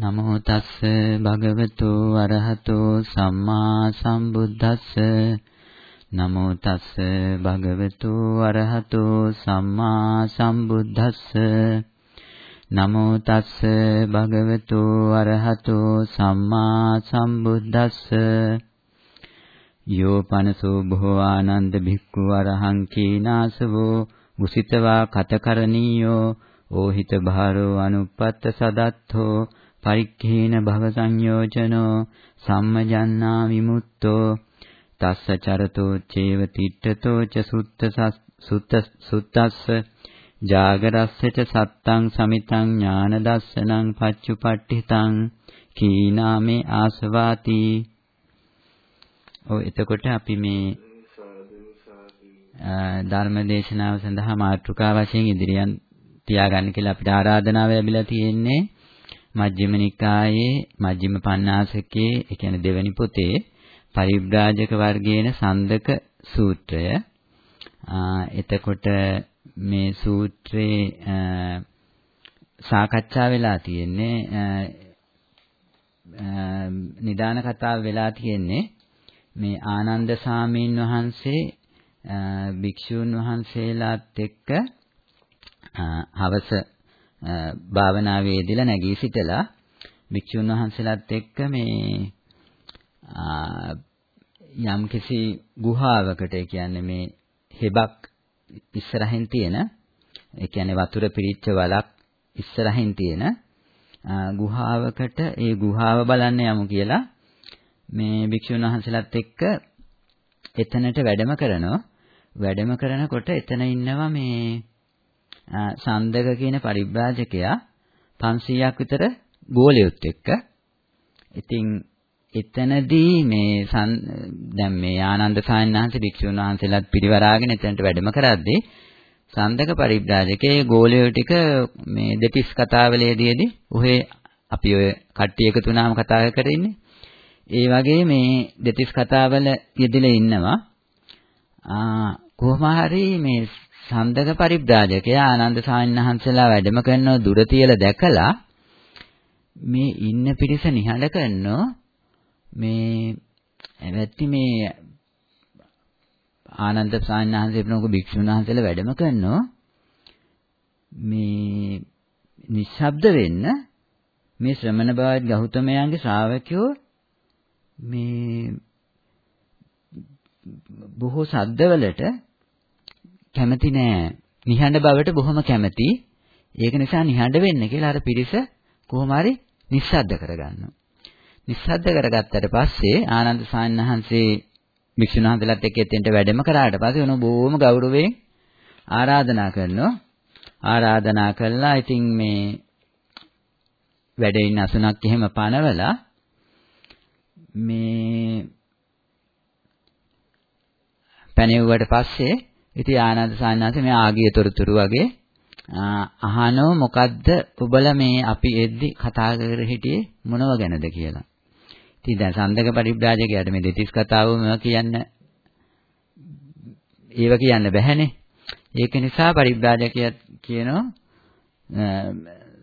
නමෝ තස්ස භගවතු අරහතෝ සම්මා සම්බුද්දස්ස. නමෝ තස්ස භගවතු අරහතෝ සම්මා සම්බුද්දස්ස. නමෝ තස්ස භගවතු අරහතෝ සම්මා සම්බුද්දස්ස. යෝ පනසෝ බොහෝ ආනන්ද භික්ඛු අරහං කීනාසවෝ. මුසිතවා කතකරණීයෝ. ඕහිත භාරෝ අනුප්පත්ත සදත්තෝ. පරික්ඛේන භව සංයෝජනෝ සම්මජන්නා විමුක්තෝ තස්ස චරතෝ චේව තිට්ඨතෝ ච සුත්ත සුත්ත සුත්තස්ස ජාගරස්සච සත්තං සමිතං ඥාන දස්සනං පච්චුපට්ඨිතං කීනාමේ ආසවාති. ඔය එතකොට අපි මේ ධර්ම දේශනාව සඳහා මාතෘකා වශයෙන් ඉදිරියන් තියාගන්න කියලා අපිට ආරාධනාව ලැබිලා තියෙන්නේ මජ්ක්‍ධිම නිකායේ මජ්ක්‍ධිම පඤ්ඤාසකේ ඒ කියන්නේ දෙවැනි පොතේ පරිබ්‍රාජක වර්ගයේන සන්දක සූත්‍රය. එතකොට මේ සූත්‍රේ සාකච්ඡා වෙලා තියෙන්නේ නිදාන කතාව වෙලා තියෙන්නේ මේ ආනන්ද සාමීන් වහන්සේ භික්ෂූන් වහන්සේලාත් එක්ක හවස භාවනාවේ යෙදලා නැගී සිටලා භික්ෂුන් වහන්සේලාත් එක්ක මේ යම් කිසි ගුහාවකට ඒ කියන්නේ මේ හෙබක් ඉස්සරහින් තියෙන ඒ කියන්නේ වතුර පිරිච්ච වලක් ඉස්සරහින් තියෙන ගුහාවකට ඒ ගුහාව බලන්න යමු කියලා මේ භික්ෂුන් වහන්සේලාත් එක්ක එතනට වැඩම කරනවා. වැඩම කරනකොට එතන ඉන්නවා මේ සන්දක කියන පරිබ්‍රාජකයා 500ක් විතර ගෝලියොත් එක්ක. ඉතින් එතනදී මේ දැන් මේ ආනන්ද සායනහන්ස භික්ෂුන් වහන්සේලාත් පිරිවරාගෙන එතනට වැඩම කරද්දී සන්දක පරිබ්‍රාජකේ ගෝලියෝ ටික මේ දෙතිස් කතාවලේදීදී ඔහේ අපි ඔය කට්ටිය එකතු වුණාම කතා කරන්නේ. ඒ වගේ මේ දෙතිස් කතාවල යෙදලා ඉන්නවා. ආ කොහොම හරි මේ සන්දක පරිබ්‍රාජකයා ආනන්ද සාමිනහන්සලා වැඩම කරන දුර තියලා දැකලා මේ ඉන්න පිරිස නිහඬ කරනෝ මේ එවැත්ති මේ ආනන්ද සාමිනහන්සේ ප්‍රමුඛ භික්ෂුන් වහන්සේලා වැඩම කරනෝ මේ නිශ්ශබ්ද වෙන්න මේ ශ්‍රමණ බවත් ගෞතමයන්ගේ ශ්‍රාවකයෝ මේ බොහෝ සද්දවලට කැමති නෑ. නිහඬ බවට බොහොම කැමති. ඒක නිසා නිහඬ වෙන්න කියලා අර පිරිස කොහොම හරි නිස්සද්ද කරගන්නවා. නිස්සද්ද කරගත්තට පස්සේ ආනන්ද සාන්නහන්සේ භික්ෂුන් වහන්සේලාත් එක්ක එතෙන්ට වැඩම කරාට පස්සේ උණු බොහොම ගෞරවයෙන් ආරාධනා කරනවා. ආරාධනා කළා ඉතින් මේ වැඩේ ඉන්න අසුනක් එහෙම පනවලා මේ පැනෙව්වට පස්සේ ඉතින් ආනන්ද සාන්නාස මේ ආගිය තොරතුරු වගේ අහනෝ මොකද්ද ඔබලා මේ අපි එද්දි කතා කර හිටියේ මොනව ගැනද කියලා. ඉතින් දැන් සන්දක පරිබ්‍රාජකයාට මේ දෙතිස් කතාව මේවා කියන්න ඒව කියන්න බැහැනේ. ඒක නිසා පරිබ්‍රාජකයා කියනවා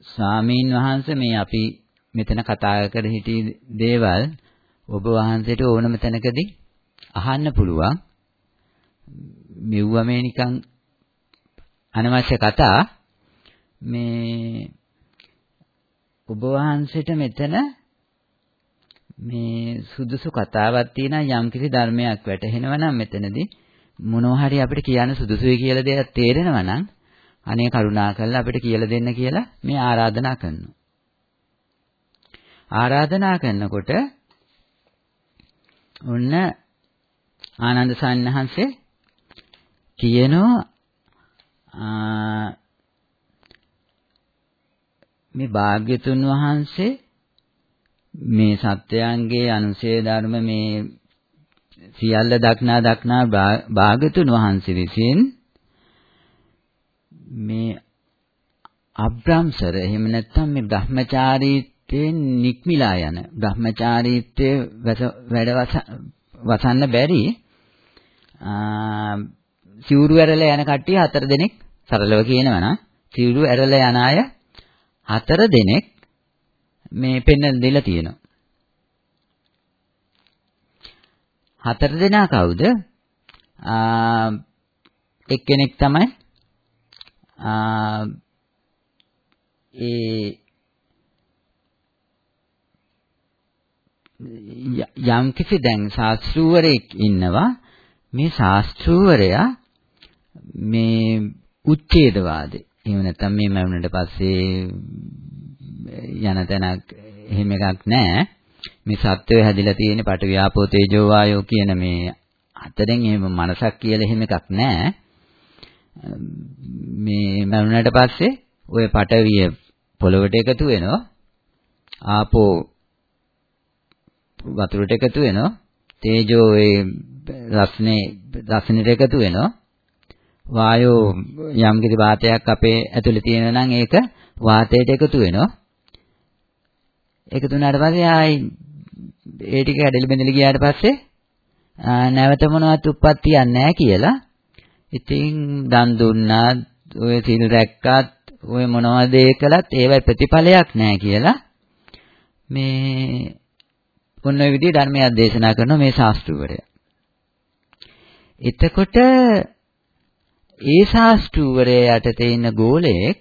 ස්වාමීන් වහන්සේ මේ අපි මෙතන කතා කර හිටි දේවල් ඔබ වහන්සේට ඕනම තැනකදී අහන්න පුළුවන්. මෙව්වා මේ නිකන් අනවශ්‍ය කතා මේ ඔබ වහන්සේට මෙතන මේ සුදුසු කතාවක් තියෙනවා යම්කිසි ධර්මයක් වැටහෙනවා නම් මෙතනදී මොනවා හරි අපිට කියන්න සුදුසුයි කියලා දෙයක් තේරෙනවා නම් අනේ කරුණා කරලා අපිට කියලා දෙන්න කියලා මේ ආරාධනා කරනවා. ආරාධනා කරනකොට ඔන්න ආනන්ද සන්නහන්සේ කියනවා මේ භාග්‍යතුන් වහන්සේ මේ සත්‍යයන්ගේ අනුශේ ධර්ම මේ සියල්ල දක්නා දක්නා භාග්‍යතුන් වහන්සේ විසින් මේ අබ්‍රාම්සර එහෙම නැත්නම් මේ බ්‍රහ්මචාරීත්වයෙන් නික්මිලා යන බ්‍රහ්මචාරීත්වයේ වැඩ වසන්න බැරි සිවුරු ඇරලා යන කට්ටිය හතර දෙනෙක් සරලව කියනවා නම් සිවුරු ඇරලා යන අය හතර දෙනෙක් මේ පෙන්වලා දීලා තියෙනවා. හතර දෙනා කවුද? එක්කෙනෙක් තමයි ඒ යම් කිසි දැන් ශාස්ත්‍රූවරයෙක් ඉන්නවා මේ ශාස්ත්‍රූවරයා මේ උච්ඡේදවාදී. එහෙම නැත්නම් මේ මරුණට පස්සේ යන තැනක් එහෙම එකක් නැහැ මේ සත්වය හැදිලා තියෙන පට ව්‍යාපෝ තේජෝ වායෝ කියන මේ හතරෙන් එහෙම මනසක් කියලා එහෙම එකක් නැහැ මේ මරුණට පස්සේ ওই පටවිය පොළවට එකතු වෙනවා. ආපෝ වතුරට එකතු වෙනවා. තේජෝ ඒ රස්නේ රස්නෙට එකතු වෙනවා. වායෝ යම් කිසි වාතයක් අපේ ඇතුලේ තියෙනවා නම් ඒක වාතයට එකතු වෙනවා. එකතු වුණාට පස්සේ ආයි ඒ ටික ඇඩලි බෙදලි ගියාට පස්සේ නැවත මොනවත් උප්පත්තියක් නැහැ කියලා. ඉතින් දන් දුන්නා ඔය සිල් රැක්කත් ඔය මොනවද ඒ කළත් ඒවයි ප්‍රතිඵලයක් නැහැ කියලා. මේ ඔන්න ඔය විදිහේ ධර්මයක් දේශනා කරන මේ ශාස්ත්‍රවරයා. එතකොට ඒ ශාස්ත්‍රවරයා යටතේ ඉන්න ගෝලයෙක්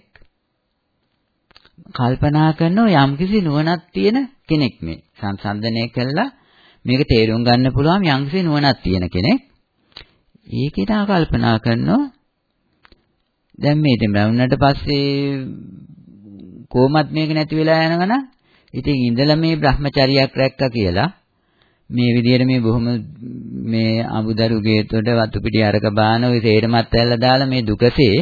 කල්පනා කරනවා යම්කිසි නුවණක් තියෙන කෙනෙක් මේ. සංසන්දනය කළා. මේක තේරුම් ගන්න පුළුවන් යම්කිසි නුවණක් තියෙන කෙනෙක්. ඒකේට කල්පනා කරනවා. දැන් මේ ඉතින් බ්‍රවුන්නට පස්සේ කොහොමත් මේක නැති වෙලා යනවනම් ඉතින් ඉඳලා මේ Brahmacharyaක් රැක්කා කියලා මේ විදිහට මේ බොහොම මේ අමුදරු ගේතොට වතු පිටි අරක බාන ඔය තේරමත් ඇල්ල දාලා මේ දුකසේ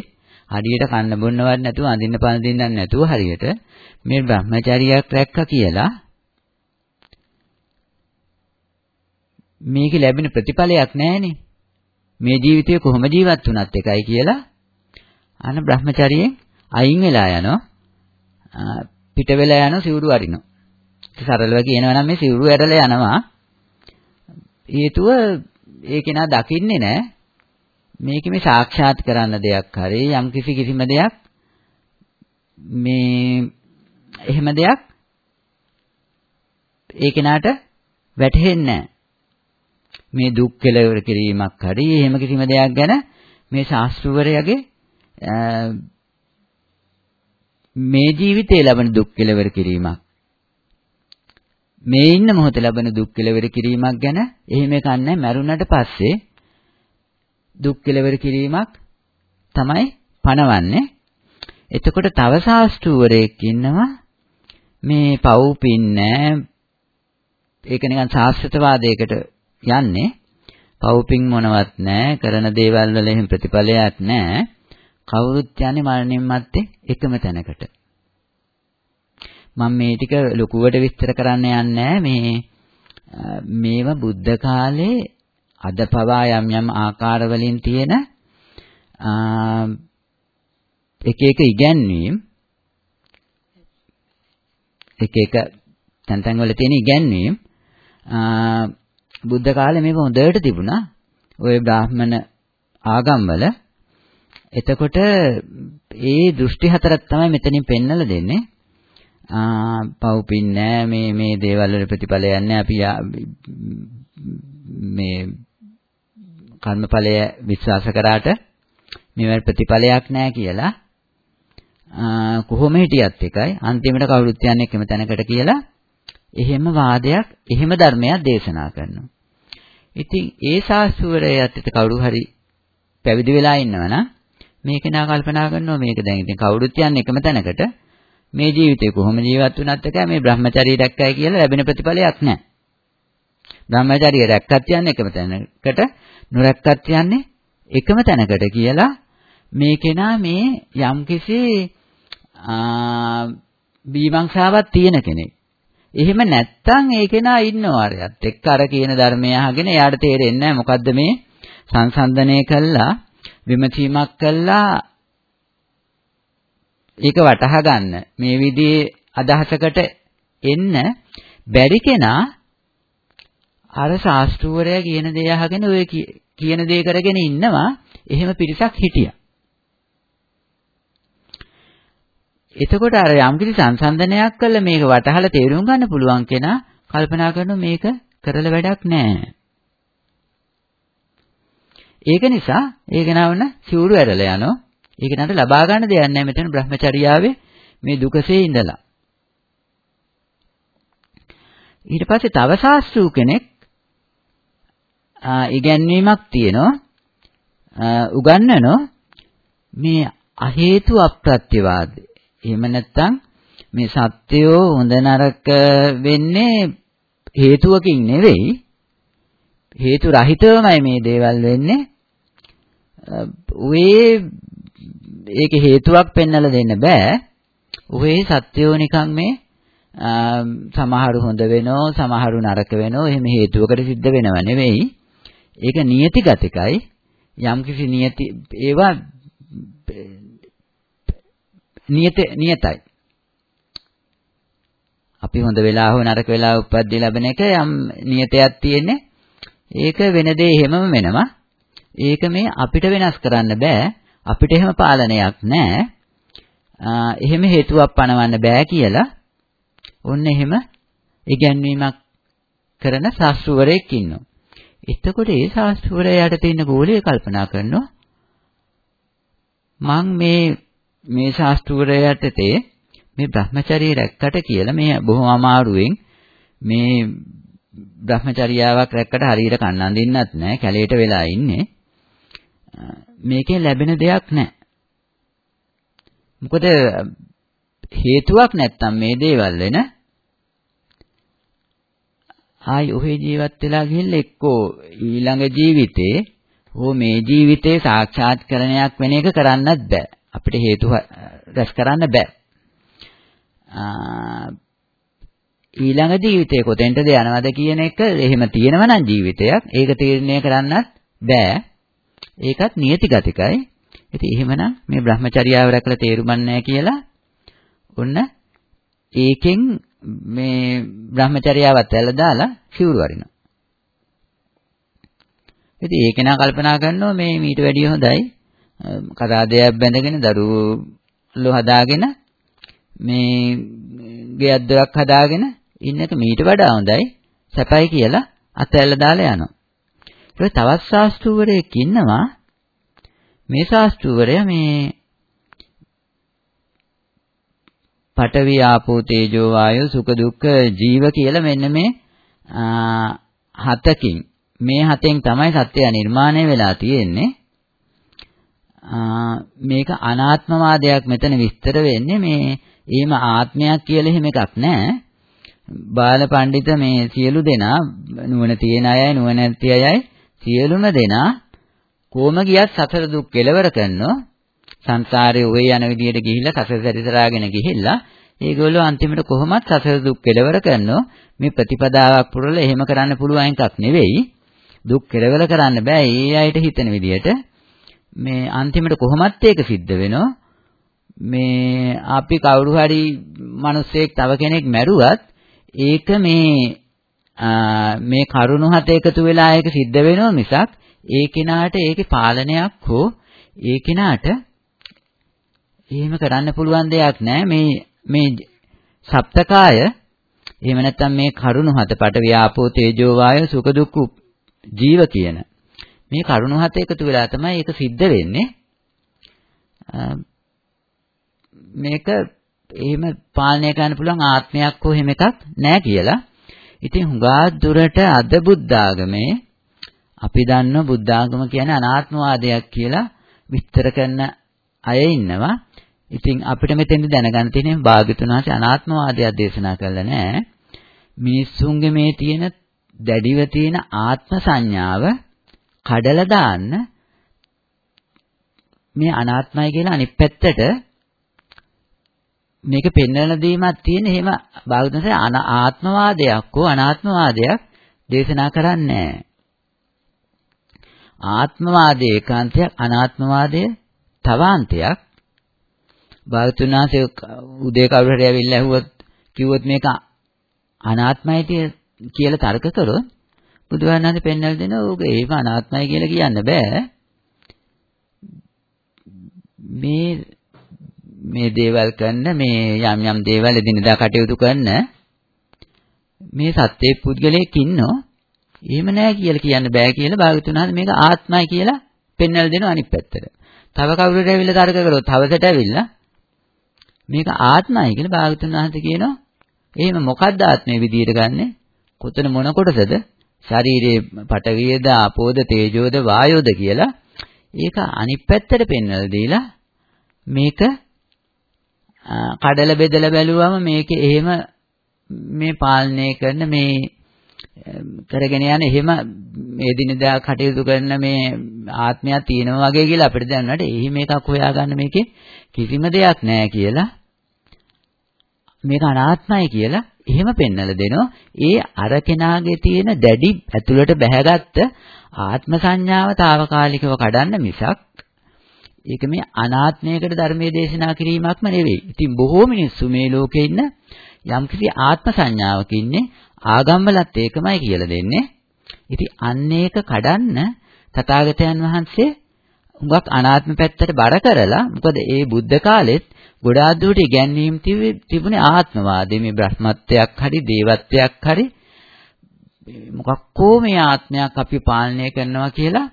හරියට කන්න බොන්නවත් නැතුව අඳින්න පළඳින්නත් නැතුව හරියට මේ Brahmacharyaක් රැක්කා කියලා මේකේ ලැබෙන ප්‍රතිඵලයක් නැහැනේ මේ ජීවිතය කොහොම ජීවත් වුණත් එකයි කියලා අන Brahmacharyen අයින් වෙලා යනවා පිට වෙලා යන සිවුරු අරිනවා. සරලව කියනවා නම් මේ සිවුරු ඇරලා යනවා. හේතුව ඒක නා දකින්නේ නැහැ. මේක මේ සාක්ෂාත් කරන්න දෙයක් හරි යම් කිසි කිසිම දෙයක් මේ එහෙම දෙයක් ඒ කෙනාට වැටහෙන්නේ නැහැ. මේ දුක් කෙලවර කිරීමක් හරි එහෙම කිසිම දෙයක් ගැන මේ ශාස්ත්‍රවරයාගේ මේ ජීවිතේ ලබන දුක් කෙලවර කිරීමක් මේ ඉන්න මොහොතේ ලබන දුක් කෙලවර කිරීමක් ගැන එහෙම එකක් නැහැ. මරුණට පස්සේ දුක් කෙලවර කිරීමක් තමයි පණවන්නේ එතකොට තව ශාස්ත්‍රූවරයෙක් ඉන්නවා. මේ පව් පින්නේ ඒක නිකන් ශාස්ත්‍රවාදයකට යන්නේ. පව් පින් මොනවත් නැහැ. කරන දේවල් වල එහෙම ප්‍රතිඵලයක් නැහැ. කවුරුත් යන්නේ මරණින් මත්තේ එකම තැනකට. මම මේ ටික ලොකුවට විස්තර කරන්න යන්නේ මේ මේව බුද්ධ කාලේ අද පවා යම් යම් ආකාර වලින් තියෙන එක එක ඉගැන්වීම් එක එක තැන් තැන් වල තියෙන ඉගැන්වීම් බුද්ධ කාලේ මේක හොඳට තිබුණා. ওই බ්‍රාහ්මණ ආගම් වල එතකොට ඒ දෘෂ්ටි හතරක් තමයි මෙතනින් පෙන්නලා දෙන්නේ. ආ පව්පින් නෑ මේ මේ දේවල් වල ප්‍රතිඵලයක් නෑ අපි මේ කර්මඵලය විශ්වාස කරාට මේවල ප්‍රතිඵලයක් නෑ කියලා කොහොම හිටියත් එකයි අන්තිමට කවුරුත් යන්නේ එකම තැනකට කියලා එහෙම වාදයක් එහෙම ධර්මයක් දේශනා කරනවා. ඉතින් ඒ ශාස්ත්‍රවරයත් කවුරු හරි පැවිදි වෙලා ඉන්නවනම් මේක නා කල්පනා කරනවා. මේක දැන් ඉතින් කවුරුත් යන්නේ එකම තැනකට. මේ ජීවිතේ කොහොම ජීවත් වුණත් එකයි මේ Brahmacharya දැක්කයි කියලා ලැබෙන ප්‍රතිඵලයක් නැහැ. Brahmacharya දැක්කත් යන්නේ එකම තැනකට නොරැක්කත් යන්නේ එකම තැනකට කියලා මේ කෙනා මේ යම්කිසි බීමංසාවක් තියෙන කෙනෙක්. එහෙම නැත්තම් ඒ කෙනා ඉන්නව අරයත් එක්ක අර කියන ධර්මය අහගෙන එයාට තේරෙන්නේ නැහැ මොකද්ද මේ සංසන්දනය කළා විමසීමක් කළා ඒක වටහා ගන්න මේ විදිහේ අදහසකට එන්න බැරි කෙනා අර ශාස්ත්‍රූවරයා කියන දේ අහගෙන ඔය කියන දේ කරගෙන ඉන්නවා එහෙම පිරිසක් හිටියා එතකොට අර යම්කිසි සංසන්දනයක් කළා මේක වටහලා තේරුම් ගන්න පුළුවන් කෙනා කල්පනා කරනවා මේක කරලා වැඩක් නැහැ. ඒක නිසා ඒක නවන සිවුරු ඇරලා යනවා. ඒක නට ලබා ගන්න දෙයක් නැහැ මෙතන Brahmacharyaවේ මේ දුකසේ ඉඳලා. ඊට පස්සේ තව ශාස්ත්‍රූ කෙනෙක් ඉගැන්වීමක් තියෙනවා උගන්වනෝ මේ අහේතු අප්‍රත්‍යවාද. එහෙම නැත්නම් මේ සත්‍යෝ හොඳ නරක වෙන්නේ හේතුවකින් නෙවෙයි හේතු රහිතවමයි මේ දේවල් වෙන්නේ. ඔය ඒක හේතුවක් පෙන්වලා දෙන්න බෑ. ඔය සත්‍යෝ නිකන් මේ සමහරු හොඳ වෙනෝ සමහරු නරක වෙනෝ එහෙම හේතුවකට සිද්ධ වෙනව නෙවෙයි. ඒක නියති ගතිකයි. යම්කිසි නියති ඒවා නියත නියතයි. අපි හොඳ වෙලා හෝ නරක වෙලා උපද්දී ලැබෙන එක යම් නියතයක් තියෙන්නේ. ඒක වෙන දේ එහෙමම වෙනවා. ඒක මේ අපිට වෙනස් කරන්න බෑ. අපිට එහෙම පාලනයක් නැහැ. එහෙම හේතුවක් පනවන්න බෑ කියලා ඔන්න එහෙම ඉගැන්වීමක් කරන ශාස්ත්‍රවරයෙක් ඉන්නවා. එතකොට ඒ ශාස්ත්‍රවරයාට තියෙන ගෝලයේ කල්පනා කරනවා මං මේ මේ ශාස්ත්‍රවරයාට තේ මේ Brahmacharya රැක්කට කියලා මේ බොහොම අමාරුවෙන් මේ Brahmacharyaවක් රැක්කට හරියට කන්න අඳින්නත් නැහැ කැලේට වෙලා ඉන්නේ මේකෙන් ලැබෙන දෙයක් නැහැ මොකද හේතුවක් නැත්තම් මේ දේවල් වෙන ආයි ඔහේ ජීවත් වෙලා ගිහිල්ලා එක්කෝ ඊළඟ ජීවිතේ හෝ මේ ජීවිතේ සාක්ෂාත් කරණයක් වෙන එක කරන්නත් බෑ. අපිට හේතු රැස් කරන්න බෑ. ඊළඟ ජීවිතේ කොතෙන්ටද යනවද කියන එක එහෙම තියෙනවා නම් ජීවිතයක් ඒක තීරණය කරන්නත් බෑ. ඒකත් නියති ගතිකයි. ඉතින් එහෙමනම් මේ Brahmacharyaව රැකලා තේරුම්න්නේ කියලා ඔන්න ඒකෙන් මේ Brahmacharyaවත් ඇල්ල දාලා සිවුරු වරිනවා. ඉතින් ඒක නා කල්පනා කරනවා මේ මීට වැඩිය හොඳයි. කරාදයක් බැඳගෙන දරුවෝ හදාගෙන මේ ගෙයක් දොරක් හදාගෙන ඉන්න එක මීට වඩා හොඳයි. සැපයි කියලා අතැල්ල දාලා යනවා. ඊට තවත් ශාස්ත්‍රූවරයෙක් ඉන්නවා. මේ ශාස්ත්‍රූවරයා මේ පඨවි ආපෝ තේජෝ වායෝ සුඛ දුක්ඛ ජීව කියලා මෙන්න මේ හතකින්. මේ හතෙන් තමයි සත්‍යය නිර්මාණය වෙලා තියෙන්නේ. මේක අනාත්මවාදයක් මෙතන විස්තර වෙන්නේ මේ එහෙම ආත්මයක් කියලා එහෙම එකක් නැහැ බාල පඬිත මේ සියලු දෙනා නුවණ තියෙන අයයි නුවණ නැති අයයි සියලුම දෙනා කොහොම ගියත් සතර දුක් කෙලවර කරනවා සංසාරේ ඔය යන විදියට ගිහිල්ලා සසර සැරිසරාගෙන ගිහිල්ලා ඒගොල්ලෝ අන්තිමට කොහොමත් සසර දුක් කෙලවර කරනවා මේ ප්‍රතිපදාවක් පුරලා එහෙම කරන්න පුළුවන් එකක් නෙවෙයි. දුක් කෙලවර කරන්න බෑ. ඒ අයට හිතන විදියට මේ අන්තිමට කොහොමත් ඒක සිද්ධ වෙනවා මේ අපි කවුරු හරි මිනිස්සෙක් තව කෙනෙක් මැරුවත් ඒක මේ මේ කරුණු හත එකතු වෙලා ඒක සිද්ධ වෙනවා මිසක් ඒ කෙනාට ඒකේ පාලනයක් හෝ ඒ කෙනාට එහෙම කරන්න පුළුවන් දෙයක් නෑ මේ මේ සප්තකාය එහෙම නැත්නම් මේ කරුණු හත පට ව්‍යාපෝ තේජෝ වායෝ සුඛ දුක්ඛ ජීව කියන මේ කරුණු හත එකතු වෙලා තමයි ඒක සිද්ධ වෙන්නේ මේක එහෙම පාලනය කරන්න පුළුවන් ආත්මයක් හෝ එහෙම එකක් නැහැ කියලා. ඉතින් හුඟා දුරට අද බුද්ධ ආගමේ අපි දන්න බුද්ධ ආගම කියන්නේ අනාත්මවාදයක් කියලා විස්තර කරන අය ඉන්නවා. ඉතින් අපිට මෙතෙන්දි දැනගන්න තියෙන්නේ භාග්‍යතුන් වහන්සේ අනාත්මවාදයක් දේශනා කළා නෑ. මිනිස්සුන්ගේ මේ තියෙන දැඩිව තියෙන ආත්ම සංඥාව කඩලා දාන්න මේ අනාත්මයි කියලා අනිත් පැත්තට මේක පෙන්වන දීමක් තියෙන එහෙම භාගතුන්සේ ආත්මවාදයක් හෝ අනාත්මවාදයක් දේශනා කරන්නේ ආත්මවාදයේ ඒකාන්තයක් අනාත්මවාදයේ තවාන්තයක්. භාගතුන් වහන්සේ උදේ කවුරු හරි ඇවිල්ලා ඇහුවොත් කිව්වොත් මේක අනාත්මයි කියලා තර්ක කරොත් බුදුරජාණන් පෙන්වලා දෙනවා ඕක ඒක අනාත්මයි කියලා කියන්න බෑ. මේ මේ දේවල් කරන මේ යම් යම් දේවල් එදිනදා කටයුතු කරන මේ සත්‍යයේ පුද්ගලයෙක් ඉන්නෝ එහෙම නෑ කියලා කියන්න බෑ කියලා භාගතුන් වහන්සේ මේක ආත්මයි කියලා පෙන්වලා දෙනවා අනිත් පැත්තට. තව කවුරුහරි ඇවිල්ලා තර්ක කරොත් තවසට ඇවිල්ලා මේක ආත්මයි කියලා භාගතුන් වහන්සේ කියනවා. එහෙම මොකද්ද ආත්මේ විදියට ගන්නෙ? කොතන මොන කොටසද? ශරීරයේ පටවියද ආපෝද තේජෝද වායෝද කියලා ඒක අනිත් පැත්තට පෙන්වලා දීලා මේක කඩල බෙදලා බැලුවම මේක එහෙම මේ පාලනය කරන මේ කරගෙන යන එහෙම මේ දිනදා කටයුතු කරන මේ ආත්මයක් තියෙනවා වගේ කියලා අපිට දැනනට එහෙම එකක් හොයාගන්න මේකේ කිසිම දෙයක් නැහැ කියලා මේක අනාත්මයි කියලා එහෙම පෙන්වලා දෙනවා. ඒ අර කෙනාගේ තියෙන දැඩි ඇතුළට බැහැගත්ත ආත්ම සංඥාව తాවකාලිකව කඩන්න මිසක් ඒක මේ අනාත්මයකට ධර්මයේ දේශනා කිරීමක්ම නෙවෙයි. ඉතින් බොහෝ මිනිස්සු මේ ලෝකේ ඉන්න යම්කිසි ආත්ම සංඥාවක ඉන්නේ ආගම්වලත් ඒකමයි කියලා දෙන්නේ. ඉතින් අන්න ඒක කඩන්න තථාගතයන් වහන්සේ හුඟක් අනාත්ම පැත්තට බර කරලා මොකද ඒ බුද්ධ කාලෙත් ගොඩාක් දුරට ඉගැන්වීම් තිබුණේ ආත්මවාදයේ මේ බ්‍රහ්මත්වයක් හරි දේවත්වයක් හරි මොකක්කෝ මේ ආත්මයක් අපි පාලනය කරනවා කියලා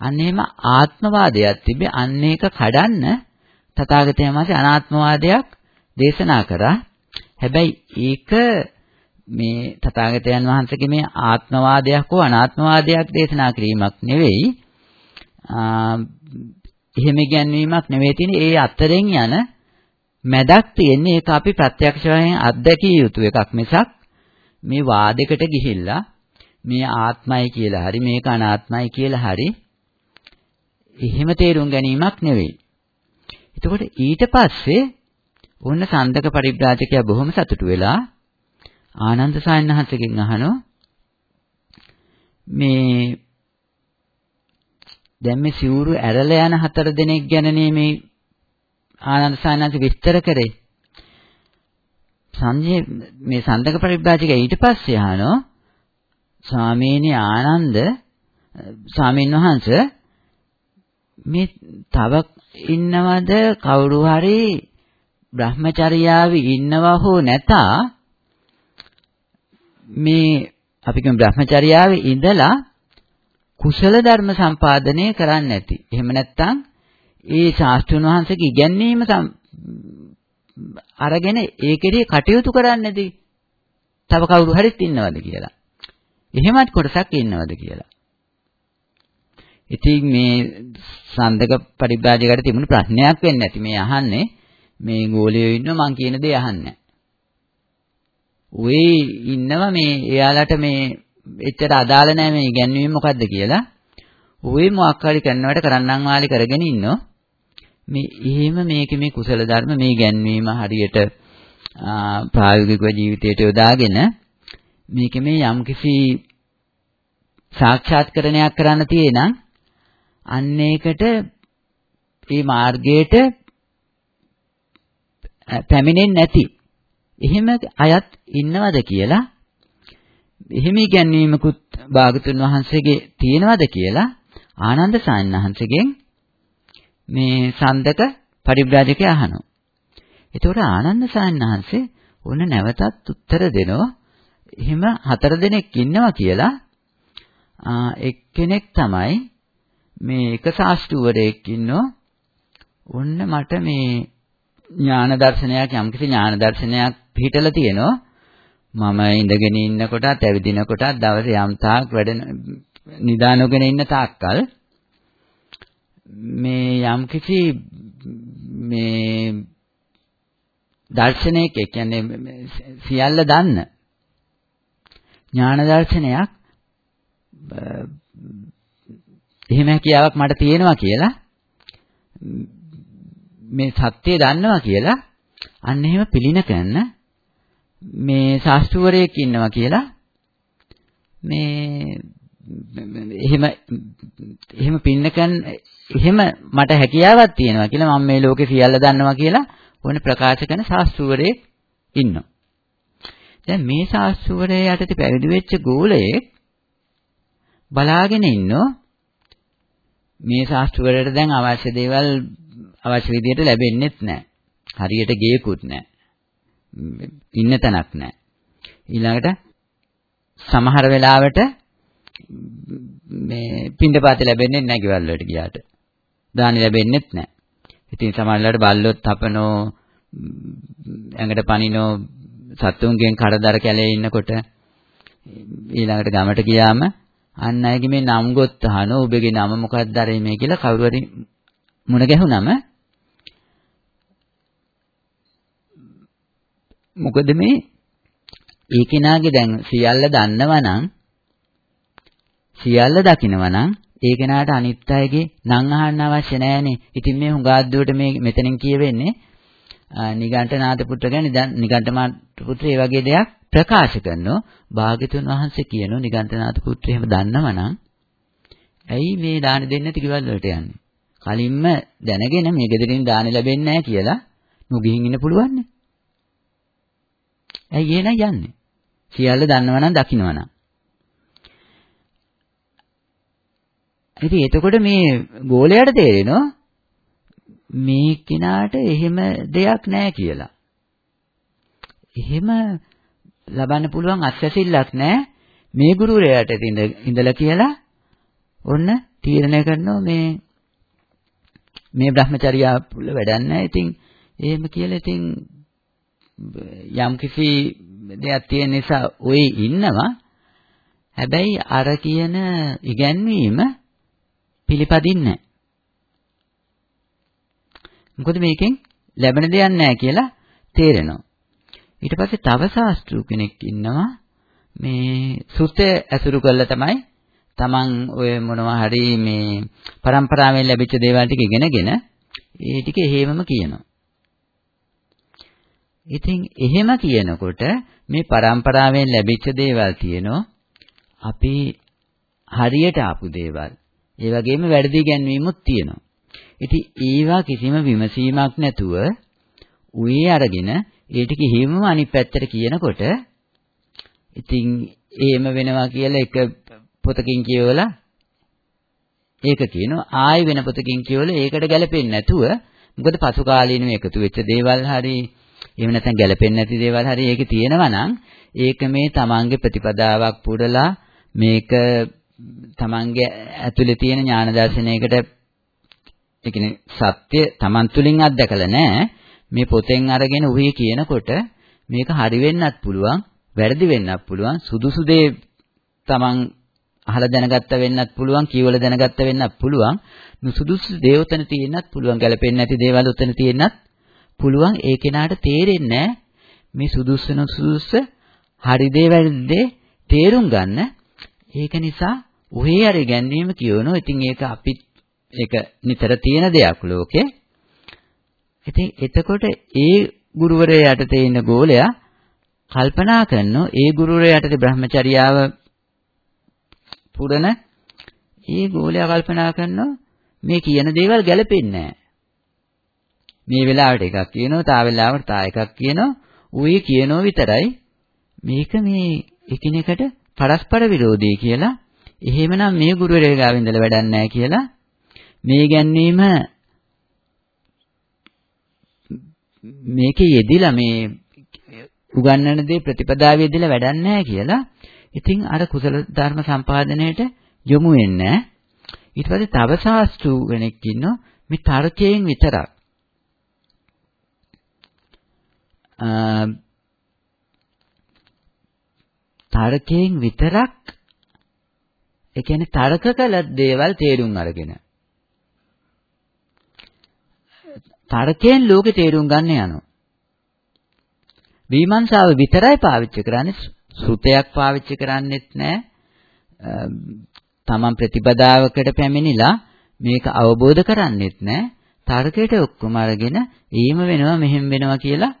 අන්න එහෙම ආත්මවාදයක් තිබේ අන්න ඒක කඩන්න තථාගතයන් වහන්සේ අනාත්මවාදයක් දේශනා කරා. හැබැයි ඒක මේ තථාගතයන් වහන්සේගේ මේ ආත්මවාදයක් හෝ අනාත්මවාදයක් දේශනා කිරීමක් නෙවෙයි එහෙම ඉගැන්වීමක් නෙවෙයි තියෙන්නේ. ඒ අතරින් යන මැදක් තියෙන්නේ. ඒක අපි ප්‍රත්‍යක්ෂයෙන් අත්දැකිය යුතු එකක් මිසක් මේ වාදයකට ගිහිල්ලා මේ ආත්මයි කියලා හරි මේක අනාත්මයි කියලා හරි එහෙම තේරුම් ගැනීමක් නෙවෙයි. එතකොට ඊට පස්සේ ඔන්න සන්දක පරිබ්‍රාජකයා බොහොම සතුටු වෙලා ආනන්ද සායනහසකින් අහනවා මේ දැන් මේ සිවුරු ඇරලා යන හතර දෙනෙක් ගැනනේ මේ ආනන්ද සායනහස විස්තර කරේ. සංජය මේ සන්දක පරිබ්‍රාජකයා ඊට පස්සේ අහනවා ස්වාමීනි ආනන්ද ස්වාමීන් වහන්සේ මේ තව ඉන්නවද කවුරු හරි Brahmacharyaවේ ඉන්නවා හෝ නැතා මේ අපි කියමු Brahmacharyaවේ ඉඳලා කුසල ධර්ම සම්පාදනය කරන්නේ නැති. එහෙම නැත්නම් ඒ ශාස්ත්‍රඥ වහන්සේගේ ඉගැන්වීම අරගෙන ඒකෙදී කටයුතු කරන්නේදී තව කවුරු හරිත් ඉන්නවද කියලා. එහෙමත් කොටසක් ඉන්නවද කියලා. ඉතින් මේ සන්දක පරිබ්‍රාජකයට තිබුණු ප්‍රශ්නයක් වෙන්නේ නැති මේ අහන්නේ මේ ගෝලියෝ ඉන්නවා මං කියන දේ අහන්නේ. ඔය ඉන්නවා මේ එයාලට මේ එච්චර අදාළ නැහැ මේ ඉගැන්වීම මොකද්ද කියලා. ඔය මොකක් හරි කරනවට කරන්නම් වාලි කරගෙන ඉන්නෝ. මේ එහෙම මේක මේ කුසල ධර්ම මේ ගැන්වීම හරියට ප්‍රායෝගික ජීවිතයට යොදාගෙන මේක මේ යම්කිසි සාක්ෂාත්කරණයක් කරන්න තියෙනම් අන්න ඒකට මේ මාර්ගයට පැමිණෙන්නේ නැති එහෙම අයත් ඉන්නවද කියලා එහෙම ඉගැන්වීමකුත් භාගතුන් වහන්සේගේ තියෙනවද කියලා ආනන්ද සාන්නහන්සේගෙන් මේ සන්දක පරිබ්‍රාජකයා අහනවා. එතකොට ආනන්ද සාන්නහන්සේ ඔන්න නැවතත් උත්තර දෙනවා. එහෙම හතර දෙනෙක් ඉන්නවා කියලා එක්කෙනෙක් තමයි මේ එක ශාස්ත්‍රවරයෙක් ඉන්නෝ. ඔන්න මට මේ ඥාන දර්ශනයක් යම්කිසි ඥාන දර්ශනයක් පිළිතලා තියෙනවා මම ඉඳගෙන ඉන්නකොටත් ඇවිදිනකොටත් දවසේ යම් තාක් වැඩ නිදානගෙන ඉන්න තාක්කල් මේ යම්කිසි මේ දර්ශනයක කියන්නේ සියල්ල දන්න ඥාන දර්ශනයක් එහෙම හැකියාවක් මට තියෙනවා කියලා මේ සත්‍යය දන්නවා කියලා අන්න එහෙම පිළින කරන මේ ශාස්ත්‍රවරයෙක් ඉන්නවා කියලා මේ එහෙම එහෙම පින්නකන් එහෙම මට හැකියාවක් තියෙනවා කියලා මම මේ ලෝකේ සියල්ල දන්නවා කියලා ඕන ප්‍රකාශ කරන ශාස්ත්‍රවරයෙක් ඉන්නවා. දැන් මේ ශාස්ත්‍රවරයා යටතේ පැවිදි වෙච්ච ගෝලයෙක් බලාගෙන ඉන්නෝ මේ ශාස්ත්‍රවරයට දැන් අවශ්‍ය දේවල් අවශ්‍ය විදිහට ලැබෙන්නේත් නැහැ. හරියට ගේකුත් නැහැ. ඉන්න තැනක් නැහැ. ඊළඟට සමහර වෙලාවට මේ පින්දපාත ලැබෙන්නේ නැහැ ගෙවල් වලට ගියාට. දානි ලැබෙන්නේත් නැහැ. ඉතින් සමහරවිට බල්ලොත් තපනෝ ඇඟට පනිනෝ සත්තුන්ගෙන් කරදර කැලේ ඉන්නකොට ඊළඟට ගමට ගියාම අන් අයගේ මේ නම් ගොත් අහන ඔබගේ නම මොකක්ද අර මේ කියලා කවුරු හරි මුණ ගැහුනම මොකද මේ ඒ කෙනාගේ දැන් සියල්ල දන්නවා නම් සියල්ල දකිනවා නම් ඒ කෙනාට අනිත් අයගේ නම් අහන්න අවශ්‍ය නැහැනේ. ඉතින් මේ හුඟාද්දුවට මේ මෙතනින් කියවෙන්නේ නිගණ්ඨනාථ පුත්‍ර ගැන නිගණ්ඨමාත් පුත්‍ර ඒ වගේ දෙයක් ප්‍රකාශ කරනවා. භාග්‍යතුන් වහන්සේ කියනවා නිගණ්ඨනාථ පුත්‍ර එහෙම දන්නවනම් ඇයි මේ දාන දෙන්නේ නැති කිවල් වලට යන්නේ? කලින්ම දැනගෙන මේ ගෙදරින් දාන ලැබෙන්නේ නැහැ කියලා නුගිහින් ඉන්න පුළුවන් නේ. ඇයි ඒ නෑ යන්නේ? සියල්ල දන්නවනම් දකින්නවනම්. ඉතින් එතකොට මේ ගෝලයට තේරෙනවා මේ කෙනාට එහෙම දෙයක් නැහැ කියලා. එහෙම ලබන්න පුළුවන් අත්‍යසිල්ලක් නැහැ මේ ගුරුවරයාට ඉඳලා කියලා ඔන්න තීරණය කරනවා මේ මේ Brahmacharya පුල වැඩක් නැහැ. ඉතින් එහෙම කියලා ඉතින් යම් කිසි දෙයක් තියෙන නිසා ඔය ඉන්නවා. හැබැයි අර කියන ඉගැන්වීම පිළිපදින්නේ මොකද මේකෙන් ලැබෙන දෙයක් නැහැ කියලා තේරෙනවා. ඊට පස්සේ තව ශාස්ත්‍රු කෙනෙක් ඉන්නවා මේ සුතේ ඇසුරු කරලා තමයි Taman ඔය මොනවා හරි මේ પરම්පරාවෙන් ලැබිච්ච දේවල් ටික ඉගෙනගෙන ඒ ටික එහෙමම කියනවා. ඉතින් එහෙම කියනකොට මේ પરම්පරාවෙන් ලැබිච්ච දේවල් තියෙනවා අපි හරියට ආපු දේවල්. ඒ වගේම වැරදි ගැන්වීමුත් තියෙනවා. ඉතින් ඒවා කිසිම විමසීමක් නැතුව උයේ අරගෙන ඒ ටික හිමම අනිත් පැත්තට කියනකොට ඉතින් එහෙම වෙනවා කියලා එක පොතකින් කියවලා ඒක කියනවා. ආයෙ වෙන පොතකින් කියවලා ඒකට ගැලපෙන්නේ නැතුව මොකද පසු කාලීනව එකතු වෙච්ච දේවල් හරි එහෙම නැත්නම් ගැලපෙන්නේ නැති දේවල් හරි ඒකේ තියෙනවා නම් ඒක මේ තමන්ගේ ප්‍රතිපදාවක් පුරලා මේක තමන්ගේ ඇතුලේ තියෙන ඥාන දර්ශනයකට ඒ කියන්නේ සත්‍ය තමන් තුලින් අත්දකලා නැහැ මේ පොතෙන් අරගෙන උහි කියනකොට මේක හරි වෙන්නත් පුළුවන් වැරදි වෙන්නත් පුළුවන් සුදුසු දේ තමන් අහලා දැනගත්ත වෙන්නත් පුළුවන් කියවලා දැනගත්ත වෙන්නත් පුළුවන්. නුසුදුසු දේ උතන තියෙන්නත් පුළුවන් ගැලපෙන්නේ නැති දේවල් උතන තියෙන්නත් පුළුවන්. ඒ කෙනාට තේරෙන්නේ මේ සුදුසු නුසුදුසු හරි දේ වැරදි දේ තේරුම් ගන්න. ඒක නිසා උහේ හරි ගැන්වීම කියවනවා. ඉතින් ඒක අපි ඒක නිතර තියෙන දෙයක් ලෝකේ ඉතින් එතකොට ඒ ගුරුවරයාට තේින ගෝලයා කල්පනා කරනවා ඒ ගුරුවරයාට බ්‍රහ්මචර්යාව පුරන ඒ ගෝලයා කල්පනා කරනවා මේ කියන දේවල් ගැලපෙන්නේ නැහැ. මේ වෙලාවට එකක් කියනවා, තා වෙලාවට තා එකක් කියනවා. ඌයි කියනෝ විතරයි මේක මේ එකිනෙකට පරස්පර විරෝධී කියලා. එහෙමනම් මේ ගුරුවරයා ගාව ඉඳලා වැඩක් නැහැ කියලා මේ ගැන්වීම මේකේ යෙදිලා මේ උගන්වන දේ ප්‍රතිපදාවේ යෙදිලා වැඩක් නැහැ කියලා. ඉතින් අර කුසල ධර්ම සම්පාදනයේට යොමු වෙන්නේ. ඊට පස්සේ තව ශාස්ත්‍රු කෙනෙක් ඉන්නවා. මේ තර්කයෙන් විතරක්. තර්කයෙන් විතරක් ඒ කියන්නේ තර්ක කළ දේවල් තේරුම් අරගෙන. තර්කයෙන් ලෝකේ තේරුම් ගන්න යනවා විමර්ශාව විතරයි පාවිච්චි කරන්නේ සුතයක් පාවිච්චි කරන්නෙත් නැහැ. තමන් ප්‍රතිපදාවකට පැමිණිලා මේක අවබෝධ කරන්නෙත් නැහැ. තර්කයට ඔක්කොම අරගෙන ඊම වෙනවා මෙහෙම වෙනවා කියලා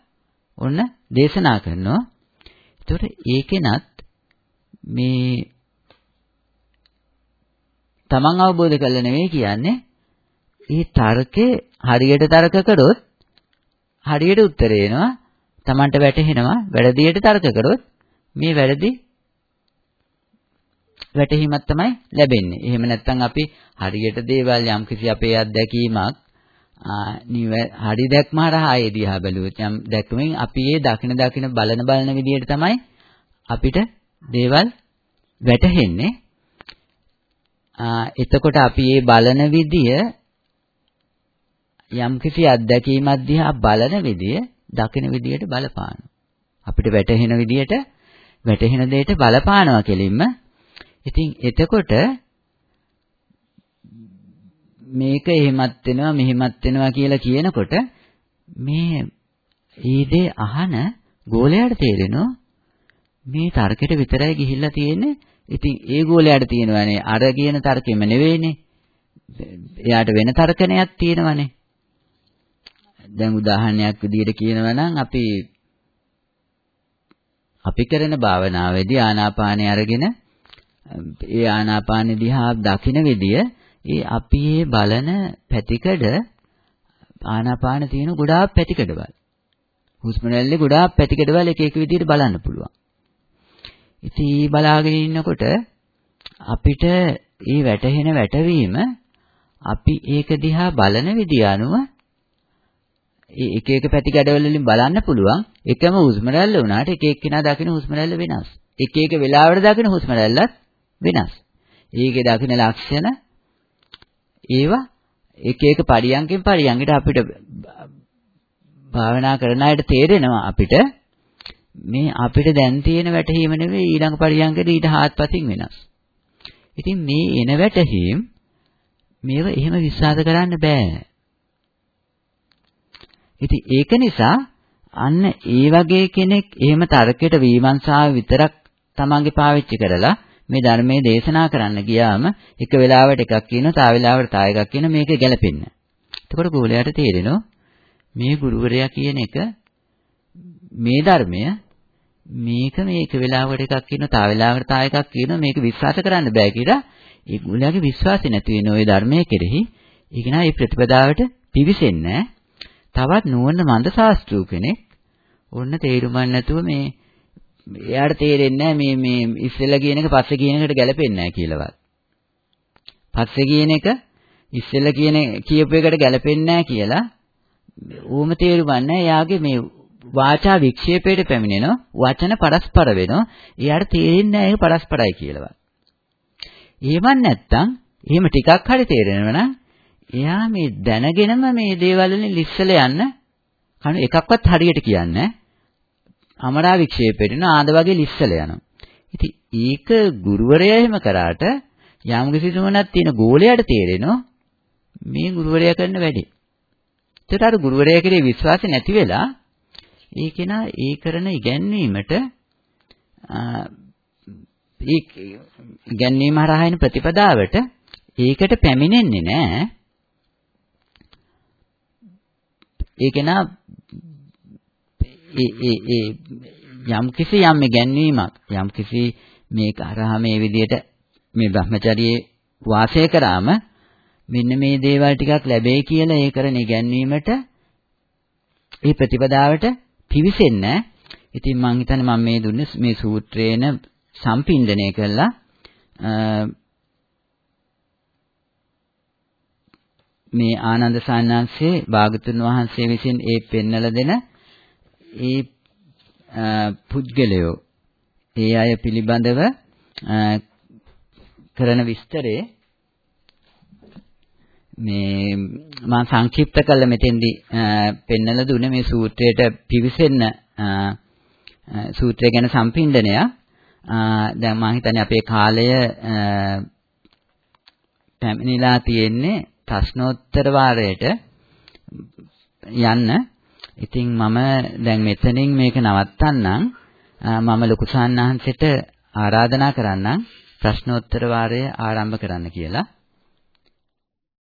ඔන්න දේශනා කරනවා. ඒතකොට ඒකෙනත් මේ තමන් අවබෝධ කරලා නෙවෙයි කියන්නේ මේ තර්කේ හරියට තර්ක කරොත් හරියට උත්තර එනවා තමන්ට වැටහෙනවා වැරදියට තර්ක කරොත් මේ වැරදි වැටහීමක් තමයි ලැබෙන්නේ. එහෙම නැත්නම් අපි හරියට දේවල් යම්කිසි අපේ අත්දැකීමක් හරි දැක්ම හරහා ඒ දිහා බැලුවොත් යම් දැක්මෙන් අපි ඒ දකින දකින බලන බලන විදිහට තමයි අපිට දේවල් වැටහෙන්නේ. එතකොට අපි මේ බලන විදිය යම්කිසි අත්දැකීමක් දිහා බලන විදිය දකින විදියට බලපානවා. අපිට වැටහෙන විදියට වැටහෙන දෙයට බලපානවා කෙලින්ම. ඉතින් එතකොට මේක එහෙමත් වෙනවා මෙහෙමත් වෙනවා කියලා කියනකොට මේ ඊදේ අහන ගෝලයාට තේරෙනවා මේ තර්කෙට විතරයි ගිහිල්ලා තියෙන්නේ. ඉතින් ඒ ගෝලයාට තියෙනවනේ අර කියන තර්කෙම නෙවෙයිනේ. එයාට වෙන තර්කණයක් තියෙනවනේ. දැන් උදාහරණයක් විදිහට කියනවා නම් අපි අපි කරන භාවනාවේදී ආනාපානය අරගෙන ඒ ආනාපානෙ දිහා දකින විදිය ඒ අපි මේ බලන පැතිකඩ ආනාපාන තියෙන ගොඩාක් පැතිකඩවල්. හුස්ම රැල්ලේ ගොඩාක් පැතිකඩවල් එක එක විදිහට බලන්න පුළුවන්. ඉතින් බලාගෙන ඉන්නකොට අපිට මේ වැටහෙන වැටවීම අපි ඒක දිහා බලන විදිය අනුව ඒ එක එක පැතිකඩවල වලින් බලන්න පුළුවන් එකම හුස්ම රැල්ල වුණාට එක එක්කෙනා දකින හුස්ම රැල්ල වෙනස්. එක එක වෙලාවට දකින හුස්ම රැල්ලත් වෙනස්. ඒකේ දකින ලක්ෂණ ඒවා එක එක පරියන්කෙන් පරියන්කට අපිට භාවනා කරන අයට තේරෙනවා අපිට මේ අපිට දැන් තියෙන වැටහීම නෙවෙයි ඊළඟ පරියන්කදී ඊට හාත්පසින් වෙනස්. ඉතින් මේ එන වැටහීම් මේව එහෙම විශ්වාස කරන්න බෑ. ඉතින් ඒක නිසා අන්න ඒ වගේ කෙනෙක් එහෙම තර්කයට විමර්ශාව විතරක් තමන්ගේ පාවිච්චි කරලා මේ ධර්මයේ දේශනා කරන්න ගියාම එක වෙලාවට එකක් කියනවා, තව වෙලාවට තව එකක් කියනවා මේක ගැලපෙන්නේ. එතකොට ගෝලයාට තේරෙනවා මේ ගුරුවරයා කියන එක මේ ධර්මය මේක මේක වෙලාවකට එකක් කියනවා, තව වෙලාවකට තව එකක් කියනවා මේක විශ්වාස කරන්න බෑ කියලා ඒ ගෝලයාගේ විශ්වාසය නැති වෙන ওই ධර්මයේ කෙරෙහි ඒක නා මේ ප්‍රතිපදාවට පිවිසෙන්නේ තවත් නුවණ මන්ද ශාස්ත්‍රූ කෙනෙක් ඔන්න තේරුමක් නැතුව මේ එයාට තේරෙන්නේ මේ මේ ඉස්සෙල්ලා කියන එක පස්සේ කියන එකට ගැලපෙන්නේ නැහැ කියලාවත්. පස්සේ කියන එක ඉස්සෙල්ලා කියන කියපු එකට ගැලපෙන්නේ නැහැ කියලා ඌම තේරුම් ගන්න එයාගේ මේ වාචා වික්ෂේපයට පැමිණෙනවා වචන පරස්පර වෙනවා එයාට තේරෙන්නේ නැහැ ඒක පරස්පරයි කියලාවත්. එහෙම නැත්තම් එහෙම ටිකක් හරි තේරෙනවා නම් එයා මේ දැනගෙනම මේ දේවල් වලින් ලිස්සල යන්න කන එකක්වත් හරියට කියන්නේ අමරා වික්ෂේපයට යන ආද වගේ ලිස්සල යනවා. ඉතින් ඒක ගුරුවරයා එහෙම කරාට යම් කිසි සුමනක් තියෙන ගෝලයට තේරෙනවා මේ ගුරුවරයා කරන වැඩේ. ඒකට අර ගුරුවරයා කෙරේ විශ්වාසය නැති වෙලා ඒ කෙනා ඒ කරන ඉගැන්වීමට ඒ ඉගැන්වීම හරහා එන ප්‍රතිපදාවට ඒකට පැමිණෙන්නේ නැහැ. ඒ කෙනා ඒ ඒ ඒ යම් කිසි යම් ගැන්වීමක් යම් කිසි මේක අරහා මේ විදිහට මේ Brahmacharyaයේ වාසය කරාම මෙන්න මේ දේවල් ටිකක් ලැබෙයි කියලා ඒ කරන ඉගැන්වීමට ඒ ප්‍රතිපදාවට පිවිසෙන්නේ ඉතින් මම හිතන්නේ මම මේ දුන්නේ මේ සූත්‍රේන සම්පින්දණය කළා මේ ආනන්ද සාන්නාංශයේ භාගතුන් වහන්සේ විසින් ඒ පෙන්නලා දෙන ඒ පුද්ගලයෝ ඒ අය පිළිබඳව කරන විස්තරේ මේ මම සංක්ෂිප්ත කළ මෙතෙන්දි පෙන්නලා දුන්නේ මේ සූත්‍රයට පිවිසෙන්න සූත්‍රය ගැන සම්පින්දනය. දැන් මම හිතන්නේ අපේ කාලය පැමිණිලා තියෙන්නේ ප්‍රශ්නෝත්තර වාරයට යන්න ඉතින් මම දැන් මෙතනින් මේක නවත්තන්නම්. මම ලොකු සාන්නාංශයට ආරාධනා කරන්නම් ප්‍රශ්නෝත්තර වාරය ආරම්භ කරන්න කියලා.